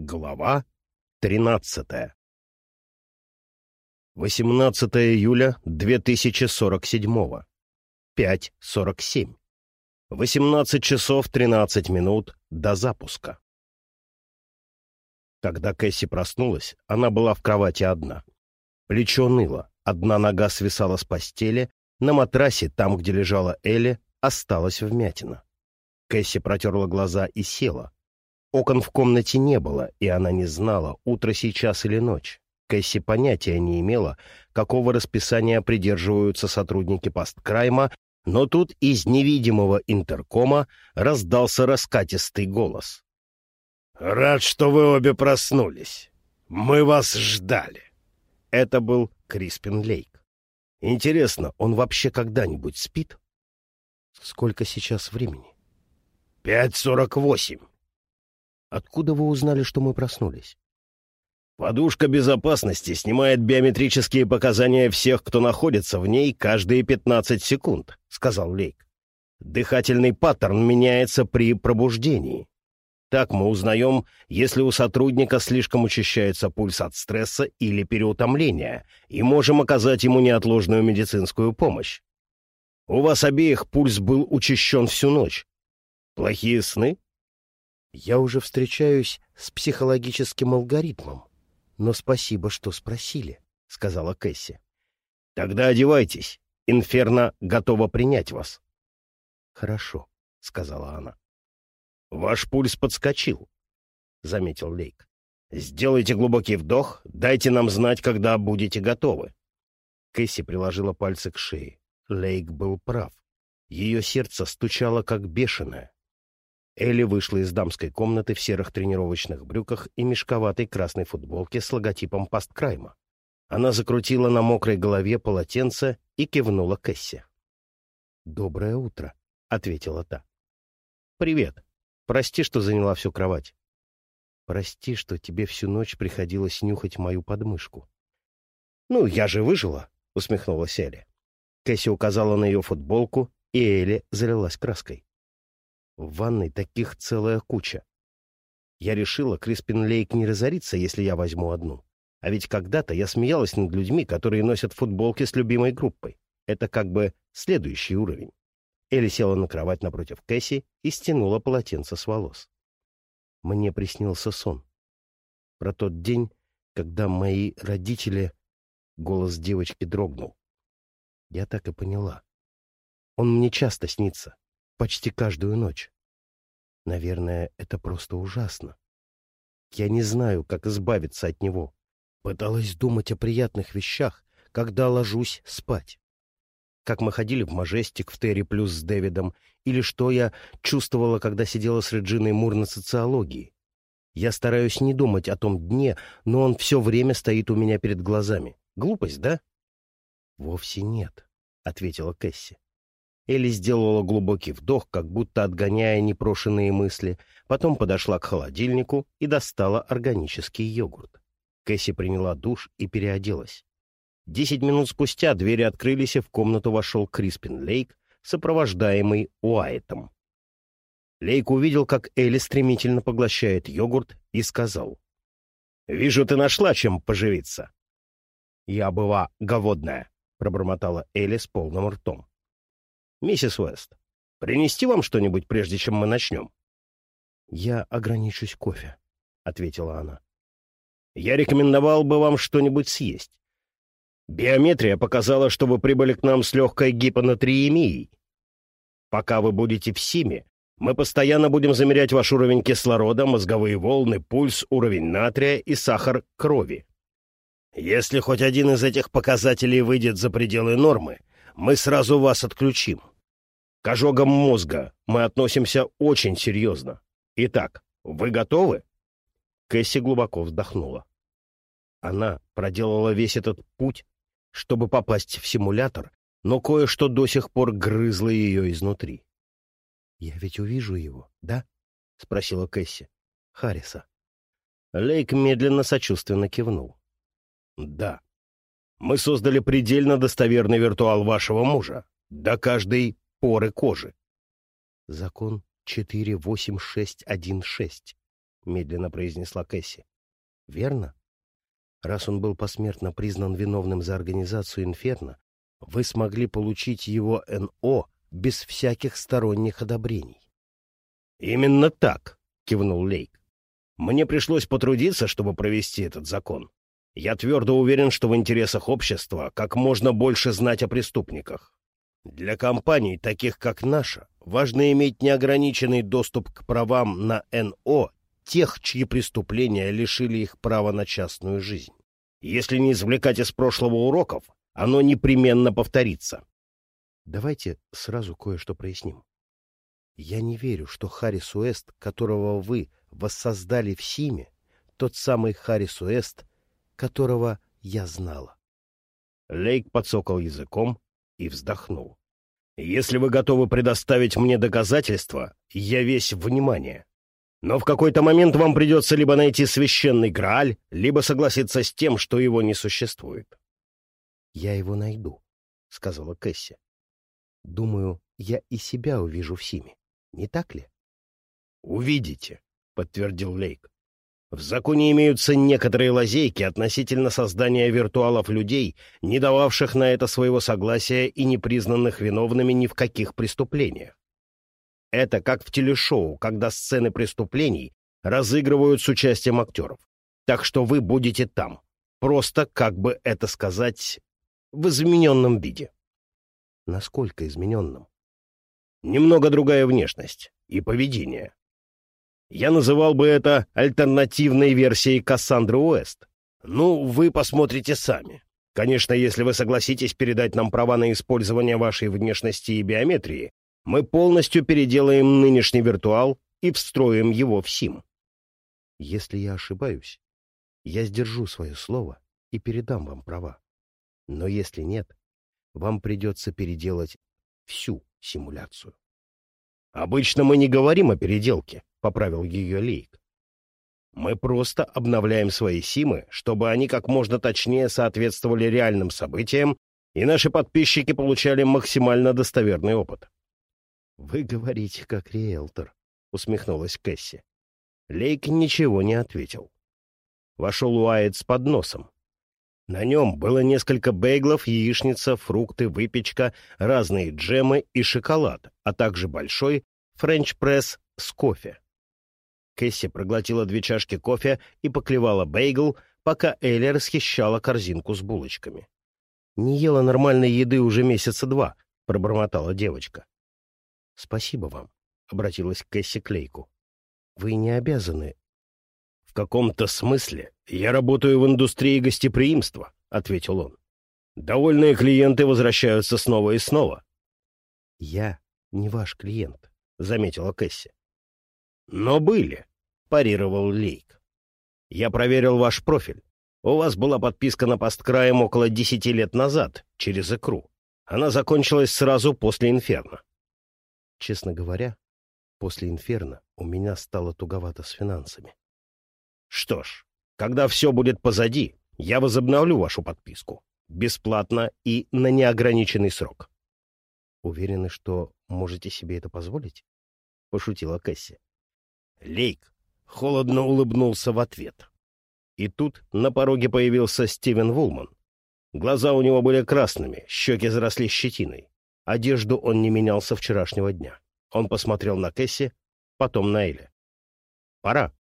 Глава 13 18 июля 2047 5.47 18 часов 13 минут до запуска. Когда Кэсси проснулась, она была в кровати одна. Плечо ныло, одна нога свисала с постели, на матрасе, там, где лежала Элли, осталась вмятина. Кэсси протерла глаза и села. Окон в комнате не было, и она не знала, утро сейчас или ночь. Кэсси понятия не имела, какого расписания придерживаются сотрудники посткрайма, но тут из невидимого интеркома раздался раскатистый голос. «Рад, что вы обе проснулись. Мы вас ждали». Это был Криспин Лейк. Интересно, он вообще когда-нибудь спит? Сколько сейчас времени? «Пять сорок восемь». Откуда вы узнали, что мы проснулись? Подушка безопасности снимает биометрические показания всех, кто находится в ней каждые 15 секунд, сказал Лейк. Дыхательный паттерн меняется при пробуждении. Так мы узнаем, если у сотрудника слишком учащается пульс от стресса или переутомления, и можем оказать ему неотложную медицинскую помощь. У вас обеих пульс был учащен всю ночь. Плохие сны? Я уже встречаюсь с психологическим алгоритмом. Но спасибо, что спросили, — сказала Кэсси. — Тогда одевайтесь. Инферно готова принять вас. — Хорошо, — сказала она. — Ваш пульс подскочил, — заметил Лейк. — Сделайте глубокий вдох, дайте нам знать, когда будете готовы. Кэсси приложила пальцы к шее. Лейк был прав. Ее сердце стучало, как бешеное. Элли вышла из дамской комнаты в серых тренировочных брюках и мешковатой красной футболке с логотипом посткрайма. Она закрутила на мокрой голове полотенце и кивнула Кэсси. «Доброе утро», — ответила та. «Привет. Прости, что заняла всю кровать. Прости, что тебе всю ночь приходилось нюхать мою подмышку». «Ну, я же выжила», — усмехнулась Элли. Кэсси указала на ее футболку, и Элли залилась краской. В ванной таких целая куча. Я решила, Криспин Лейк не разорится, если я возьму одну. А ведь когда-то я смеялась над людьми, которые носят футболки с любимой группой. Это как бы следующий уровень. Элли села на кровать напротив Кэсси и стянула полотенце с волос. Мне приснился сон. Про тот день, когда мои родители... Голос девочки дрогнул. Я так и поняла. Он мне часто снится почти каждую ночь. Наверное, это просто ужасно. Я не знаю, как избавиться от него. Пыталась думать о приятных вещах, когда ложусь спать. Как мы ходили в Мажестик в Терри плюс с Дэвидом, или что я чувствовала, когда сидела с Реджиной Мур на социологии. Я стараюсь не думать о том дне, но он все время стоит у меня перед глазами. Глупость, да? — Вовсе нет, — ответила Кэсси. Элли сделала глубокий вдох, как будто отгоняя непрошенные мысли, потом подошла к холодильнику и достала органический йогурт. Кэсси приняла душ и переоделась. Десять минут спустя двери открылись, и в комнату вошел Криспин Лейк, сопровождаемый Уайтом. Лейк увидел, как Элли стремительно поглощает йогурт, и сказал. «Вижу, ты нашла чем поживиться». «Я была голодная», — пробормотала Элли с полным ртом. «Миссис Уэст, принести вам что-нибудь, прежде чем мы начнем?» «Я ограничусь кофе», — ответила она. «Я рекомендовал бы вам что-нибудь съесть. Биометрия показала, что вы прибыли к нам с легкой гипонатриемией. Пока вы будете в СИМе, мы постоянно будем замерять ваш уровень кислорода, мозговые волны, пульс, уровень натрия и сахар крови. Если хоть один из этих показателей выйдет за пределы нормы, мы сразу вас отключим. К ожогам мозга мы относимся очень серьезно. Итак, вы готовы?» Кэсси глубоко вздохнула. Она проделала весь этот путь, чтобы попасть в симулятор, но кое-что до сих пор грызло ее изнутри. «Я ведь увижу его, да?» — спросила Кэсси. «Харриса». Лейк медленно сочувственно кивнул. «Да, мы создали предельно достоверный виртуал вашего мужа, до каждой поры кожи. Закон 48616. — медленно произнесла Кэсси. «Верно? Раз он был посмертно признан виновным за организацию «Инферно», вы смогли получить его НО без всяких сторонних одобрений». «Именно так», — кивнул Лейк. «Мне пришлось потрудиться, чтобы провести этот закон. Я твердо уверен, что в интересах общества как можно больше знать о преступниках. Для компаний, таких как наша, важно иметь неограниченный доступ к правам на НО тех, чьи преступления лишили их права на частную жизнь. Если не извлекать из прошлого уроков, оно непременно повторится. Давайте сразу кое-что проясним. Я не верю, что Харрис Уэст, которого вы воссоздали в Симе, тот самый Харрис Уэст, которого я знала. Лейк подсокал языком и вздохнул. «Если вы готовы предоставить мне доказательства, я весь внимание. Но в какой-то момент вам придется либо найти священный Грааль, либо согласиться с тем, что его не существует. — Я его найду, — сказала Кэсси. — Думаю, я и себя увижу в Симе. Не так ли? — Увидите, — подтвердил Лейк. В законе имеются некоторые лазейки относительно создания виртуалов людей, не дававших на это своего согласия и не признанных виновными ни в каких преступлениях. Это как в телешоу, когда сцены преступлений разыгрывают с участием актеров. Так что вы будете там. Просто, как бы это сказать, в измененном виде. Насколько измененном? Немного другая внешность и поведение. Я называл бы это альтернативной версией Кассандры Уэст. Ну, вы посмотрите сами. Конечно, если вы согласитесь передать нам права на использование вашей внешности и биометрии, мы полностью переделаем нынешний виртуал и встроим его в СИМ. Если я ошибаюсь, я сдержу свое слово и передам вам права. Но если нет, вам придется переделать всю симуляцию. «Обычно мы не говорим о переделке», — поправил ее Лейк. «Мы просто обновляем свои симы, чтобы они как можно точнее соответствовали реальным событиям, и наши подписчики получали максимально достоверный опыт. «Вы говорите, как риэлтор», — усмехнулась Кэсси. Лейк ничего не ответил. Вошел Уайт с подносом. На нем было несколько бейглов, яичница, фрукты, выпечка, разные джемы и шоколад, а также большой френч-пресс с кофе. Кэсси проглотила две чашки кофе и поклевала бейгл, пока Элли расхищала корзинку с булочками. «Не ела нормальной еды уже месяца два», — пробормотала девочка. «Спасибо вам», — обратилась Кэсси к Лейку. «Вы не обязаны». «В каком-то смысле я работаю в индустрии гостеприимства», — ответил он. «Довольные клиенты возвращаются снова и снова». «Я не ваш клиент», — заметила Кэсси. «Но были», — парировал Лейк. «Я проверил ваш профиль. У вас была подписка на посткраем около десяти лет назад, через икру. Она закончилась сразу после «Инферно». Честно говоря, после «Инферно» у меня стало туговато с финансами. Что ж, когда все будет позади, я возобновлю вашу подписку. Бесплатно и на неограниченный срок. Уверены, что можете себе это позволить? Пошутила Кэсси. Лейк холодно улыбнулся в ответ. И тут на пороге появился Стивен Вулман. Глаза у него были красными, щеки заросли щетиной. Одежду он не менял со вчерашнего дня. Он посмотрел на Кэсси, потом на Эля. «Пора»,